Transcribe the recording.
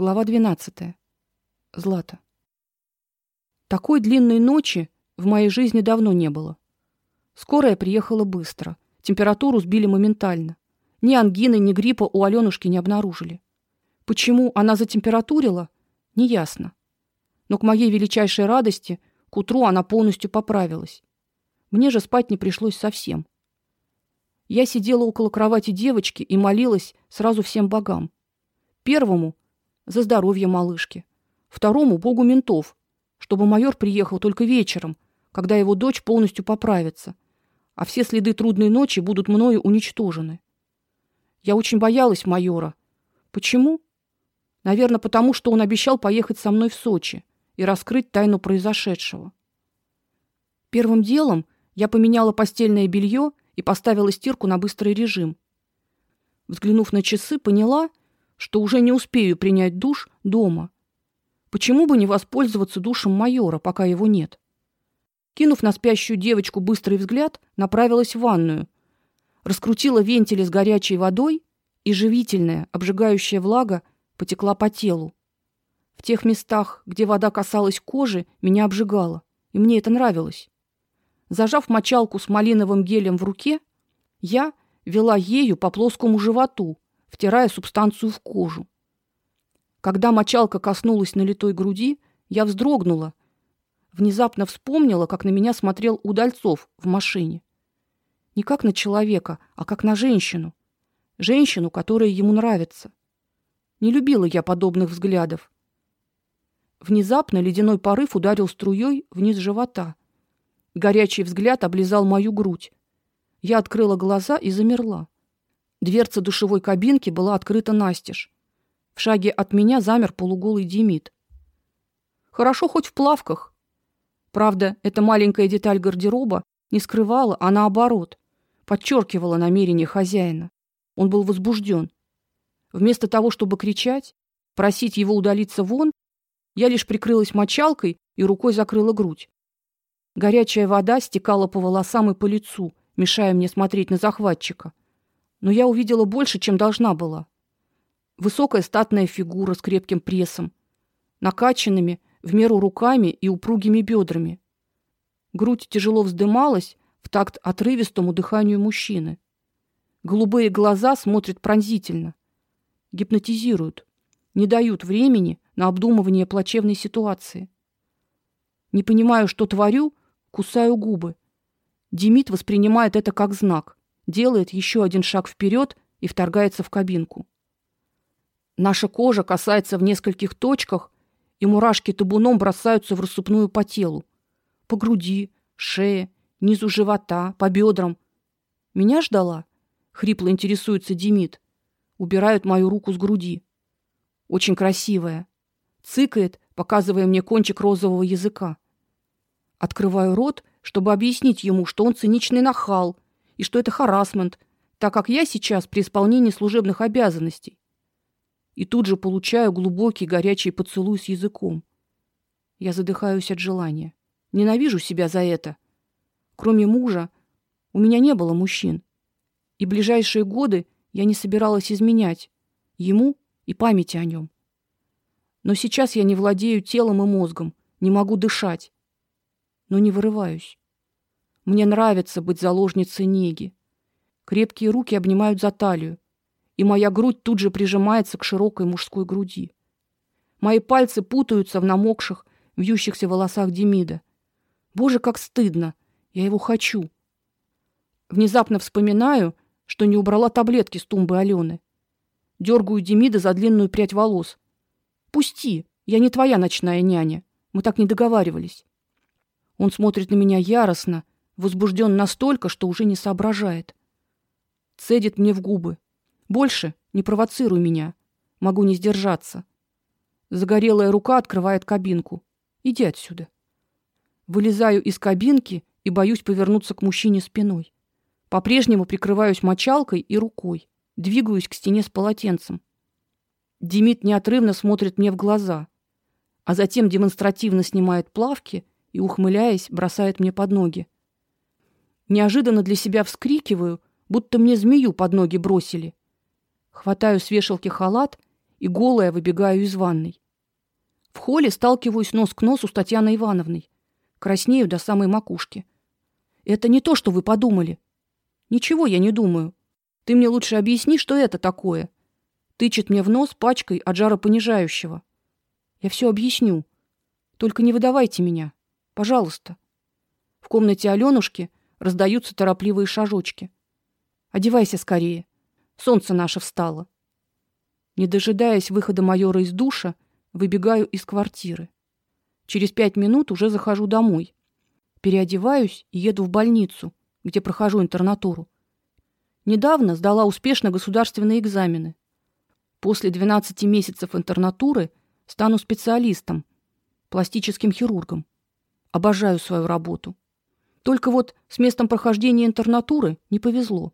Глава 12. Злата. Такой длинной ночи в моей жизни давно не было. Скорая приехала быстро. Температуру сбили моментально. Ни ангины, ни гриппа у Алёнушки не обнаружили. Почему она затемпературила, неясно. Но к моей величайшей радости к утру она полностью поправилась. Мне же спать не пришлось совсем. Я сидела около кровати девочки и молилась сразу всем богам. Первому за здоровье малышки, второму богу ментов, чтобы майор приехал только вечером, когда его дочь полностью поправится, а все следы трудной ночи будут мною уничтожены. Я очень боялась майора. Почему? Наверное, потому что он обещал поехать со мной в Сочи и раскрыть тайну произошедшего. Первым делом я поменяла постельное белье и поставила стирку на быстрый режим. Взглянув на часы, поняла, что уже не успею принять душ дома. Почему бы не воспользоваться душем майора, пока его нет? Кинув на спящую девочку быстрый взгляд, направилась в ванную. Раскрутила вентили с горячей водой, и живительная, обжигающая влага потекла по телу. В тех местах, где вода касалась кожи, меня обжигало, и мне это нравилось. Зажав мочалку с малиновым гелем в руке, я вела ею по плоскому животу, втирая субстанцию в кожу. Когда мочалка коснулась налитой груди, я вздрогнула. Внезапно вспомнила, как на меня смотрел Удальцов в машине. Не как на человека, а как на женщину. Женщину, которая ему нравится. Не любила я подобных взглядов. Внезапно ледяной порыв ударил струей вниз живота. Горячий взгляд облизал мою грудь. Я открыла глаза и замерла. Дверца душевой кабинки была открыта настежь. В шаге от меня замер полуголый Демид. Хорошо хоть в плавках. Правда, эта маленькая деталь гардероба не скрывала, а наоборот, подчеркивала намерение хозяина. Он был возбужден. Вместо того, чтобы кричать, просить его удалиться вон, я лишь прикрылась мочалкой и рукой закрыла грудь. Горячая вода стекала по волосам и по лицу, мешая мне смотреть на захватчика но я увидела больше, чем должна была. Высокая статная фигура с крепким прессом, накачанными в меру руками и упругими бедрами. Грудь тяжело вздымалась в такт отрывистому дыханию мужчины. Голубые глаза смотрят пронзительно, гипнотизируют, не дают времени на обдумывание плачевной ситуации. Не понимаю, что творю, кусаю губы. Демид воспринимает это как знак делает еще один шаг вперед и вторгается в кабинку. Наша кожа касается в нескольких точках, и мурашки табуном бросаются в рассыпную по телу, по груди, шее, низу живота, по бедрам. Меня ждала, хрипло интересуется Демид. Убирает мою руку с груди. Очень красивая. Цыкает, показывая мне кончик розового языка. Открываю рот, чтобы объяснить ему, что он циничный нахал и что это харассмент, так как я сейчас при исполнении служебных обязанностей. И тут же получаю глубокий горячий поцелуй с языком. Я задыхаюсь от желания. Ненавижу себя за это. Кроме мужа, у меня не было мужчин. И ближайшие годы я не собиралась изменять ему и памяти о нем. Но сейчас я не владею телом и мозгом, не могу дышать, но не вырываюсь. Мне нравится быть заложницей неги. Крепкие руки обнимают за талию, и моя грудь тут же прижимается к широкой мужской груди. Мои пальцы путаются в намокших, вьющихся волосах Демида. Боже, как стыдно. Я его хочу. Внезапно вспоминаю, что не убрала таблетки с тумбы Алены. Дергаю Демида за длинную прядь волос. Пусти, я не твоя ночная няня. Мы так не договаривались. Он смотрит на меня яростно, возбужден настолько, что уже не соображает. Цедит мне в губы: "Больше не провоцируй меня. Могу не сдержаться". Загорелая рука открывает кабинку. "Иди отсюда". Вылезаю из кабинки и боюсь повернуться к мужчине спиной. По-прежнему прикрываюсь мочалкой и рукой, двигаюсь к стене с полотенцем. Демид неотрывно смотрит мне в глаза, а затем демонстративно снимает плавки и ухмыляясь бросает мне под ноги. Неожиданно для себя вскрикиваю, будто мне змею под ноги бросили. Хватаю с вешалки халат и голая выбегаю из ванной. В холле сталкиваюсь нос к носу с Татьяной Ивановной. Краснею до самой макушки. Это не то, что вы подумали. Ничего я не думаю. Ты мне лучше объясни, что это такое. Тычет мне в нос пачкой от жаропонижающего. Я все объясню. Только не выдавайте меня, пожалуйста. В комнате Алёнушки раздаются торопливые шажочки. Одевайся скорее. Солнце наше встало. Не дожидаясь выхода майора из душа, выбегаю из квартиры. Через пять минут уже захожу домой. Переодеваюсь и еду в больницу, где прохожу интернатуру. Недавно сдала успешно государственные экзамены. После 12 месяцев интернатуры стану специалистом, пластическим хирургом. Обожаю свою работу. Только вот с местом прохождения интернатуры не повезло.